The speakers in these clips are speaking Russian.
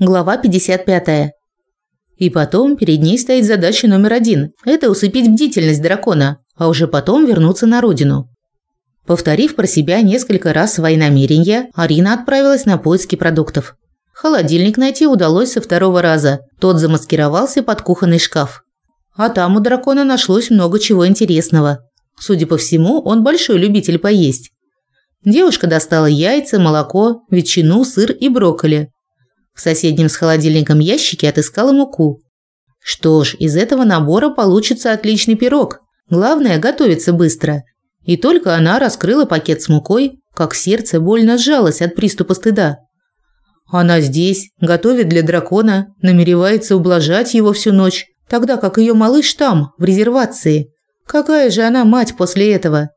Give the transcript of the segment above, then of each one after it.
Глава 55. И потом перед ней стоит задача номер один – это усыпить бдительность дракона, а уже потом вернуться на родину. Повторив про себя несколько раз свои намерения, Арина отправилась на поиски продуктов. Холодильник найти удалось со второго раза, тот замаскировался под кухонный шкаф. А там у дракона нашлось много чего интересного. Судя по всему, он большой любитель поесть. Девушка достала яйца, молоко, ветчину, сыр и брокколи. В соседнем с холодильником ящике отыскала муку. Что ж, из этого набора получится отличный пирог. Главное готовиться быстро. И только она раскрыла пакет с мукой, как сердце больно сжалось от приступа стыда. Она здесь, готовит для дракона, намеревается ублажать его всю ночь, тогда как ее малыш там, в резервации. Какая же она мать после этого?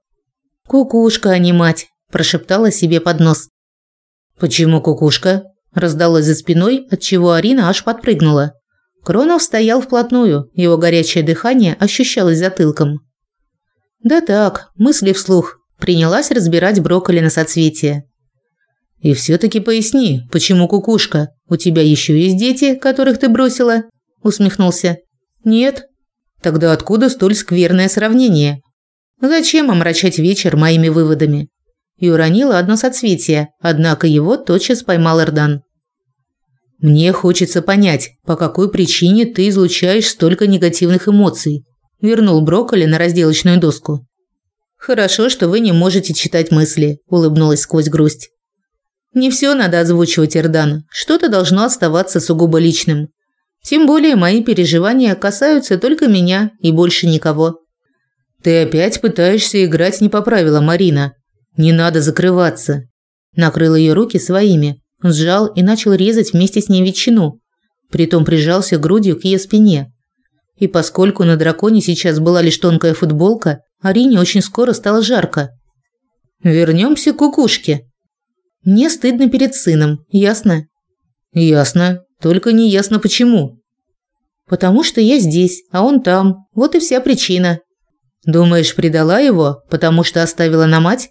Кукушка, а не мать прошептала себе под нос. Почему кукушка? Раздалось за спиной, от чего Арина аж подпрыгнула. Кронов стоял вплотную, его горячее дыхание ощущалось затылком. Да так, мысли вслух, принялась разбирать брокколи на соцветие. И все таки поясни, почему кукушка? У тебя еще есть дети, которых ты бросила? усмехнулся. Нет. Тогда откуда столь скверное сравнение? Зачем омрачать вечер моими выводами? И уронила одно соцветие, однако его тотчас поймал Эрдан. «Мне хочется понять, по какой причине ты излучаешь столько негативных эмоций», – вернул брокколи на разделочную доску. «Хорошо, что вы не можете читать мысли», – улыбнулась сквозь грусть. «Не все надо озвучивать, Эрдан. Что-то должно оставаться сугубо личным. Тем более мои переживания касаются только меня и больше никого». «Ты опять пытаешься играть не по правилам, Марина», не надо закрываться. Накрыл ее руки своими, сжал и начал резать вместе с ней ветчину. Притом прижался грудью к ее спине. И поскольку на драконе сейчас была лишь тонкая футболка, Арине очень скоро стало жарко. Вернемся к кукушке. Мне стыдно перед сыном, ясно? Ясно, только не ясно почему. Потому что я здесь, а он там. Вот и вся причина. Думаешь, предала его, потому что оставила на мать?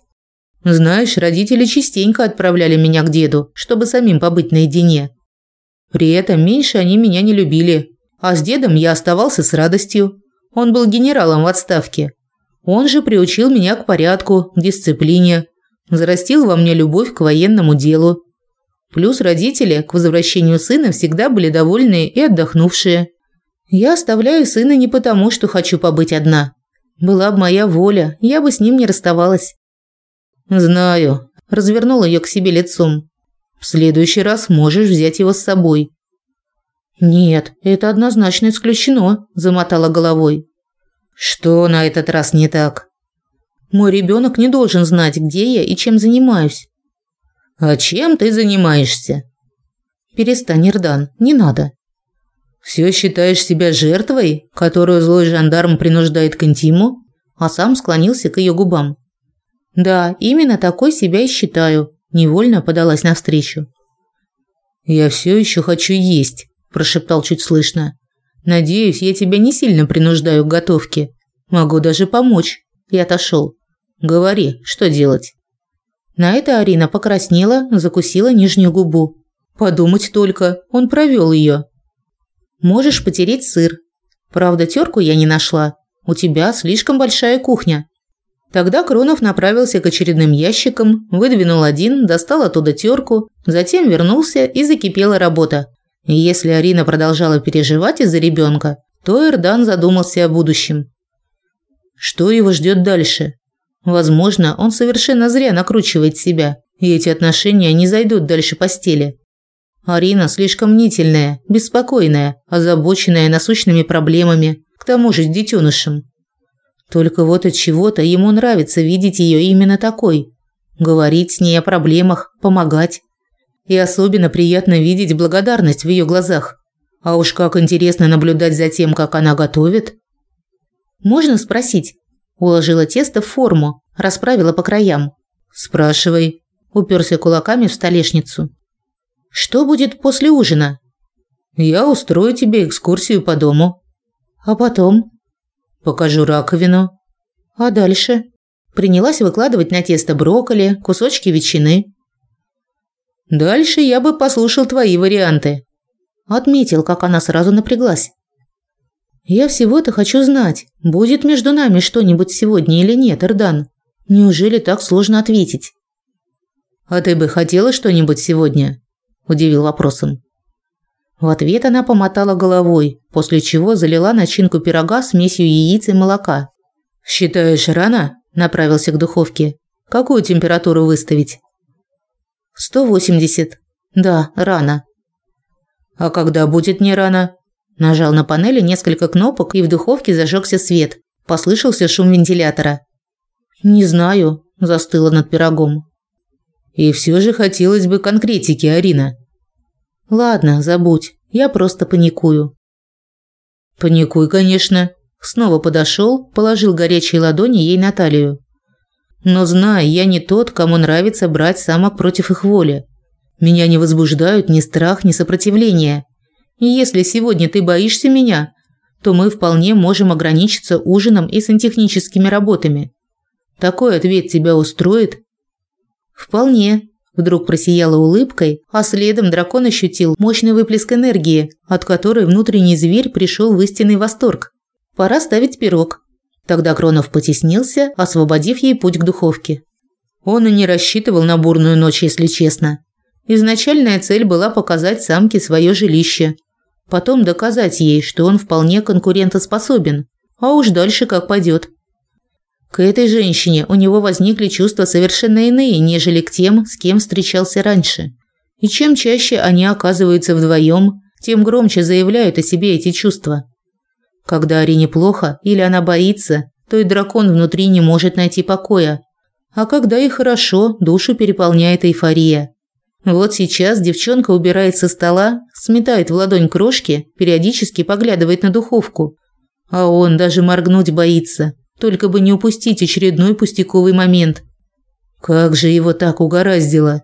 Знаешь, родители частенько отправляли меня к деду, чтобы самим побыть наедине. При этом меньше они меня не любили, а с дедом я оставался с радостью. Он был генералом в отставке. Он же приучил меня к порядку, к дисциплине, зарастил во мне любовь к военному делу. Плюс родители к возвращению сына всегда были довольные и отдохнувшие. Я оставляю сына не потому, что хочу побыть одна. Была бы моя воля, я бы с ним не расставалась. Знаю. Развернул ее к себе лицом. В следующий раз можешь взять его с собой. Нет, это однозначно исключено, замотала головой. Что на этот раз не так? Мой ребенок не должен знать, где я и чем занимаюсь. А чем ты занимаешься? Перестань, Ирдан, не надо. Все считаешь себя жертвой, которую злой жандарм принуждает к интиму? А сам склонился к ее губам. Да, именно такой себя и считаю, невольно подалась навстречу. Я все еще хочу есть, прошептал чуть слышно. Надеюсь, я тебя не сильно принуждаю к готовке. Могу даже помочь. И отошел. Говори, что делать? На это Арина покраснела, закусила нижнюю губу. Подумать только, он провел ее. Можешь потереть сыр. Правда, терку я не нашла. У тебя слишком большая кухня. Тогда Кронов направился к очередным ящикам, выдвинул один, достал оттуда терку, затем вернулся и закипела работа. И если Арина продолжала переживать из-за ребенка, то Эрдан задумался о будущем. Что его ждет дальше? Возможно, он совершенно зря накручивает себя, и эти отношения не зайдут дальше постели. Арина слишком мнительная, беспокойная, озабоченная насущными проблемами, к тому же с детенышем. Только вот от чего-то ему нравится видеть ее именно такой. Говорить с ней о проблемах, помогать. И особенно приятно видеть благодарность в ее глазах. А уж как интересно наблюдать за тем, как она готовит. Можно спросить? Уложила тесто в форму, расправила по краям. Спрашивай. Уперся кулаками в столешницу. Что будет после ужина? Я устрою тебе экскурсию по дому. А потом? Покажу раковину. А дальше? Принялась выкладывать на тесто брокколи, кусочки ветчины. Дальше я бы послушал твои варианты. Отметил, как она сразу напряглась. «Я всего-то хочу знать, будет между нами что-нибудь сегодня или нет, Эрдан. Неужели так сложно ответить?» «А ты бы хотела что-нибудь сегодня?» – удивил вопросом. В ответ она помотала головой, после чего залила начинку пирога смесью яиц и молока. «Считаешь, рано?» – направился к духовке. «Какую температуру выставить?» «180. Да, рано». «А когда будет не рано?» Нажал на панели несколько кнопок, и в духовке зажегся свет. Послышался шум вентилятора. «Не знаю», – застыла над пирогом. «И все же хотелось бы конкретики, Арина». «Ладно, забудь. Я просто паникую». «Паникуй, конечно». Снова подошел, положил горячие ладони ей на талию. «Но знай, я не тот, кому нравится брать самок против их воли. Меня не возбуждают ни страх, ни сопротивление. И если сегодня ты боишься меня, то мы вполне можем ограничиться ужином и сантехническими работами. Такой ответ тебя устроит? Вполне. Вдруг просияла улыбкой, а следом дракон ощутил мощный выплеск энергии, от которой внутренний зверь пришел в истинный восторг. Пора ставить пирог. Тогда Кронов потеснился, освободив ей путь к духовке. Он и не рассчитывал на бурную ночь, если честно. Изначальная цель была показать самке свое жилище, Потом доказать ей, что он вполне конкурентоспособен. А уж дальше как пойдет. К этой женщине у него возникли чувства совершенно иные, нежели к тем, с кем встречался раньше. И чем чаще они оказываются вдвоем, тем громче заявляют о себе эти чувства. Когда Арине плохо или она боится, то и дракон внутри не может найти покоя. А когда ей хорошо, душу переполняет эйфория. Вот сейчас девчонка убирает со стола, сметает в ладонь крошки, периодически поглядывает на духовку. А он даже моргнуть боится, только бы не упустить очередной пустяковый момент. Как же его так угораздило.